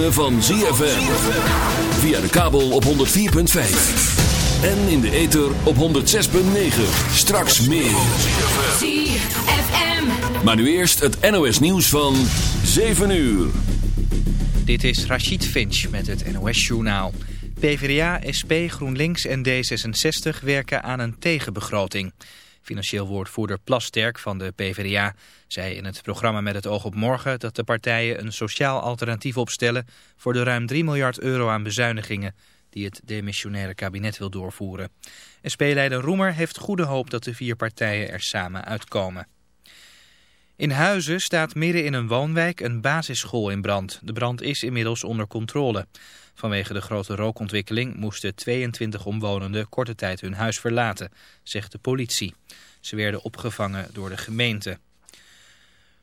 ritme van ZFM. Via de kabel op 104.5. En in de ether op 106.9. Straks meer. ZFM. Maar nu eerst het NOS nieuws van 7 uur. Dit is Rachid Finch met het NOS journaal. PvdA, SP, GroenLinks en D66 werken aan een tegenbegroting. Financieel woordvoerder Plasterk van de PvdA zei in het programma Met het oog op morgen dat de partijen een sociaal alternatief opstellen voor de ruim 3 miljard euro aan bezuinigingen die het demissionaire kabinet wil doorvoeren. SP-leider Roemer heeft goede hoop dat de vier partijen er samen uitkomen. In Huizen staat midden in een woonwijk een basisschool in brand. De brand is inmiddels onder controle. Vanwege de grote rookontwikkeling moesten 22 omwonenden korte tijd hun huis verlaten, zegt de politie. Ze werden opgevangen door de gemeente.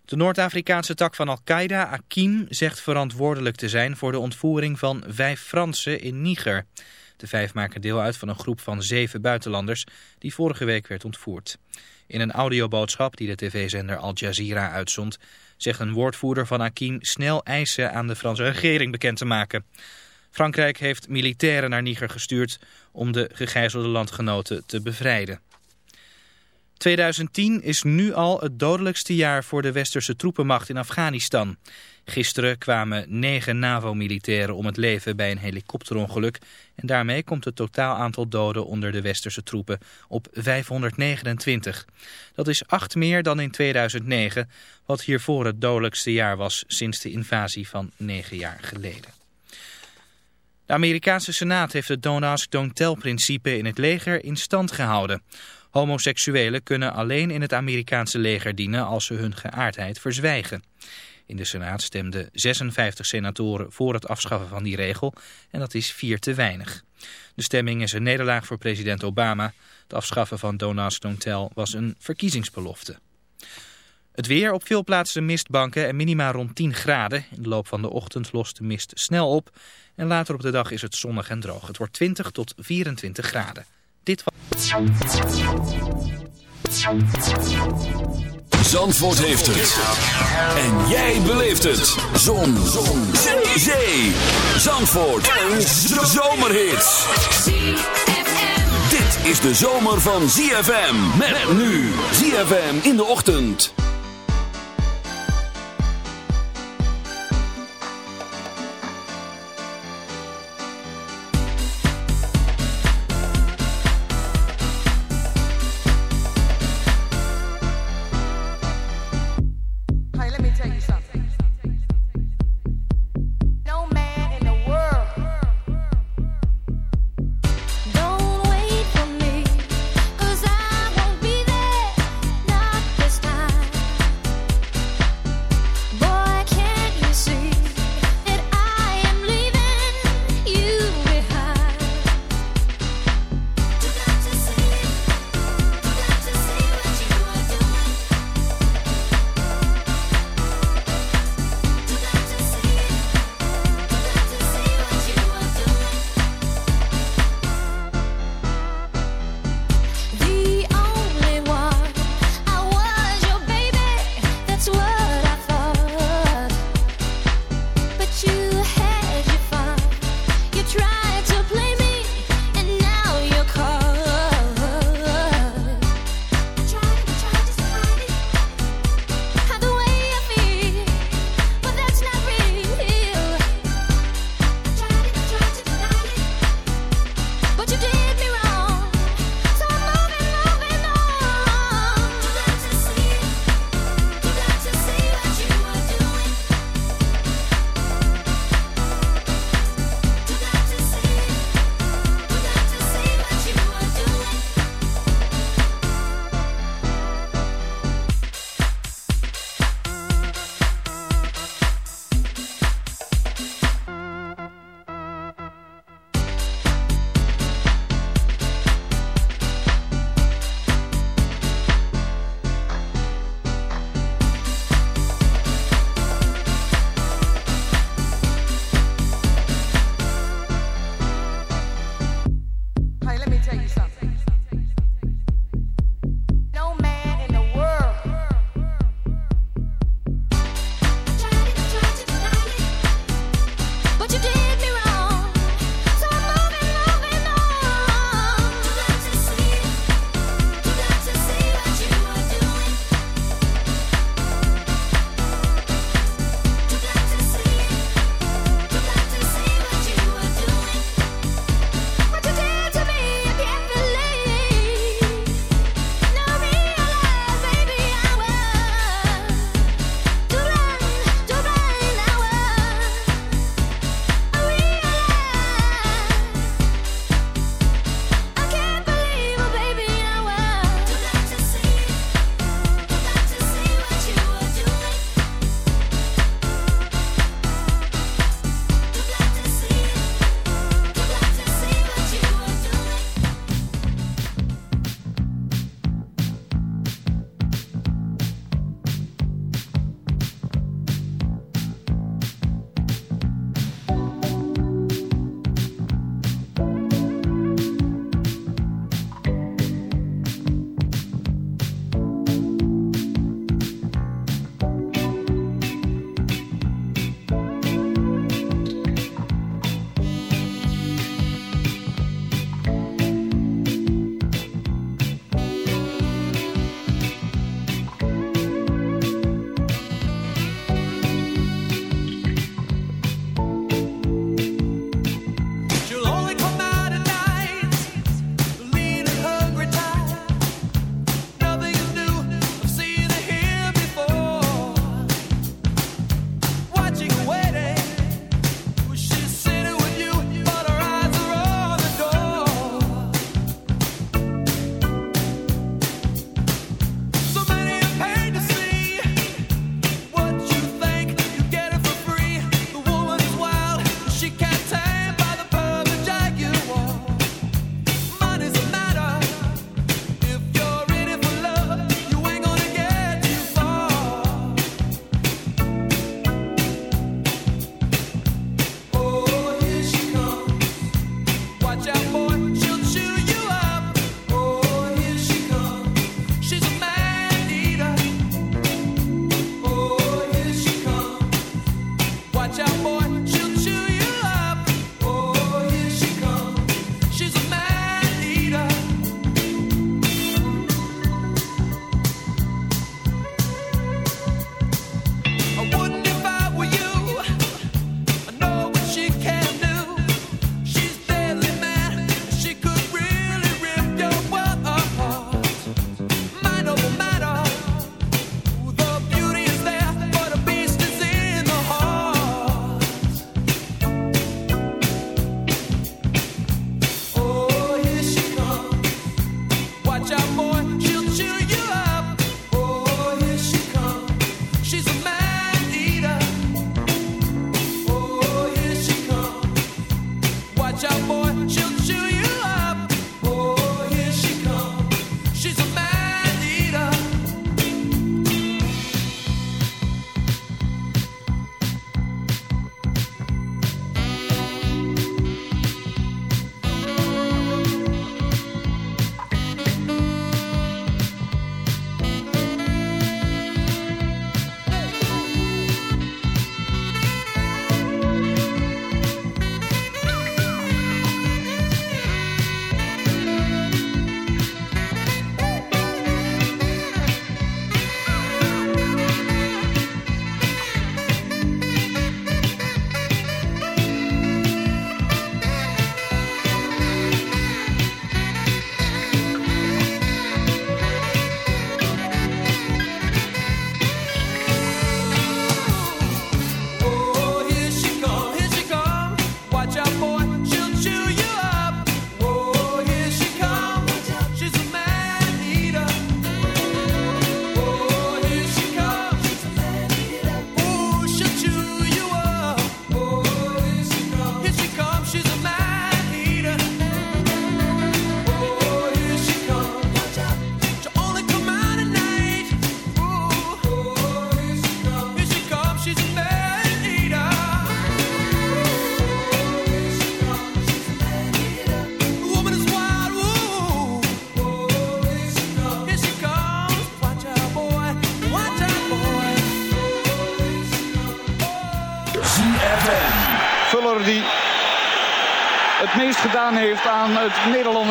De Noord-Afrikaanse tak van Al-Qaeda, Akim, zegt verantwoordelijk te zijn voor de ontvoering van vijf Fransen in Niger. De vijf maken deel uit van een groep van zeven buitenlanders die vorige week werd ontvoerd. In een audioboodschap die de tv-zender Al Jazeera uitzond, zegt een woordvoerder van Akim snel eisen aan de Franse regering bekend te maken. Frankrijk heeft militairen naar Niger gestuurd om de gegijzelde landgenoten te bevrijden. 2010 is nu al het dodelijkste jaar voor de westerse troepenmacht in Afghanistan. Gisteren kwamen negen NAVO-militairen om het leven bij een helikopterongeluk. En daarmee komt het totaal aantal doden onder de westerse troepen op 529. Dat is acht meer dan in 2009, wat hiervoor het dodelijkste jaar was sinds de invasie van negen jaar geleden. De Amerikaanse Senaat heeft het don't ask, don't tell principe in het leger in stand gehouden. Homoseksuelen kunnen alleen in het Amerikaanse leger dienen als ze hun geaardheid verzwijgen. In de Senaat stemden 56 senatoren voor het afschaffen van die regel en dat is vier te weinig. De stemming is een nederlaag voor president Obama. Het afschaffen van Don't Ask, Don't Tell was een verkiezingsbelofte. Het weer op veel plaatsen mistbanken en minima rond 10 graden. In de loop van de ochtend lost de mist snel op. En later op de dag is het zonnig en droog. Het wordt 20 tot 24 graden. Dit was... Zandvoort heeft het. En jij beleeft het. Zon. Zon. Zee. Zandvoort. Een zomerhit. Dit is de zomer van ZFM. Met nu. ZFM in de ochtend.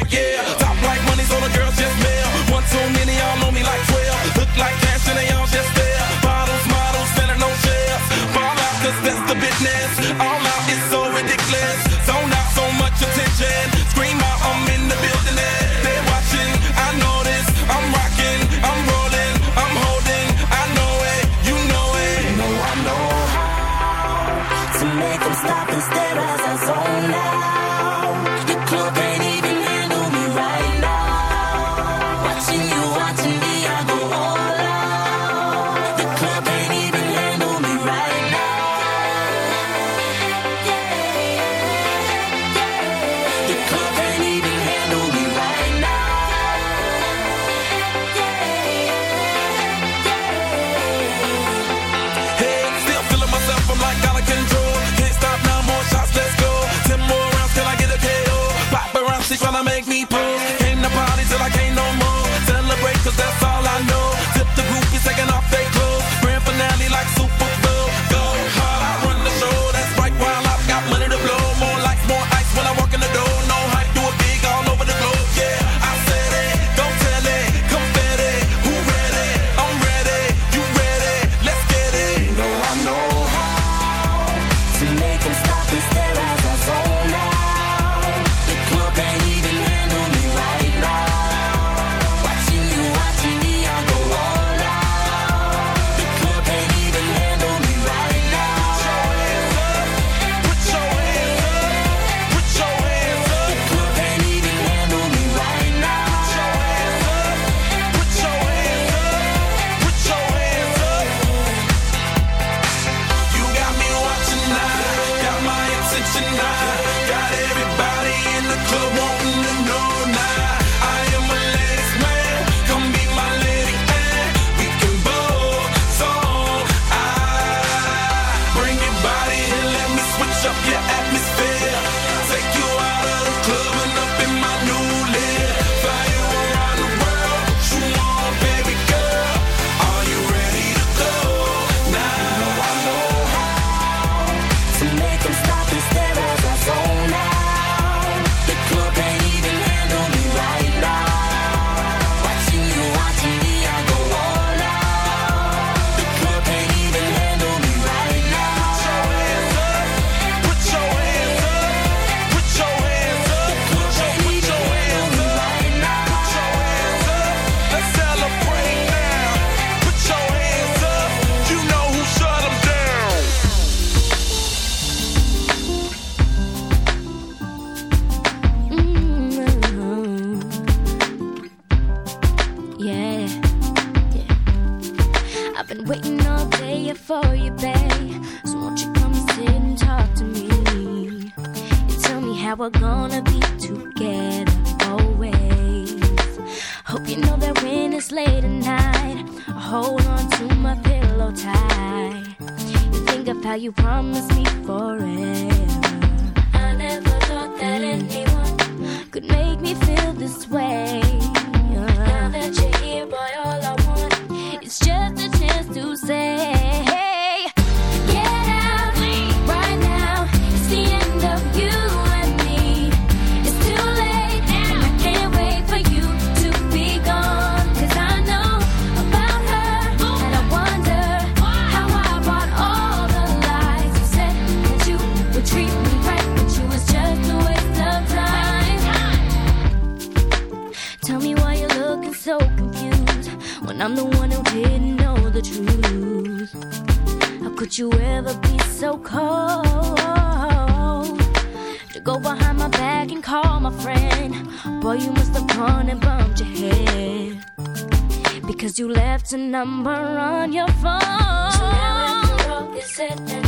like yeah. Top like money's all the girls just male. One too many, all know me like 12. Look like cash and they all you left a number on your phone. So now broke,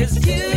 Cause you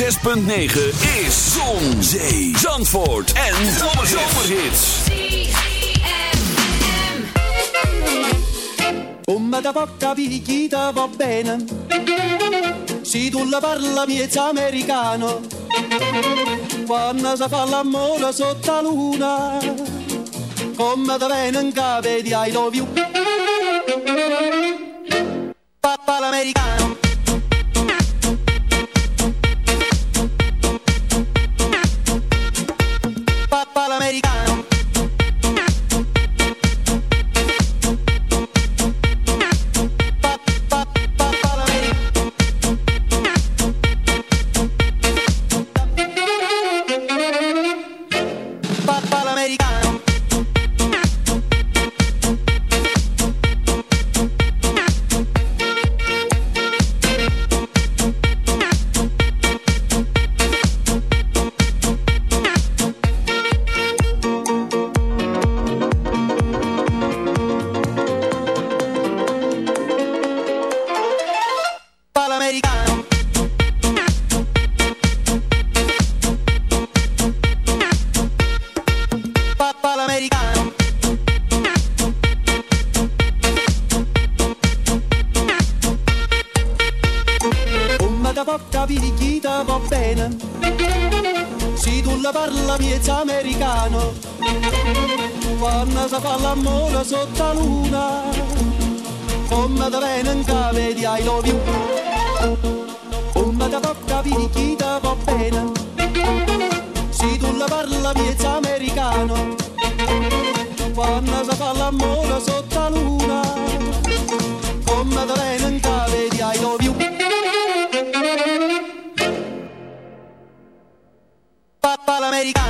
6.9 is Zon, Zee, Zandvoort en Zomerhits. Come da poca picchita va bene. Se tu la parla miezza americano. Quando si fa l'amore sotto la luna Come da bene in cave di I love you. Papà l'americano Come da bocca vi richieda va bene. Se tu la parla piezza americano, quando si fa l'amore sotto la luna, Con da in non cave di I love you. Papa l'americano.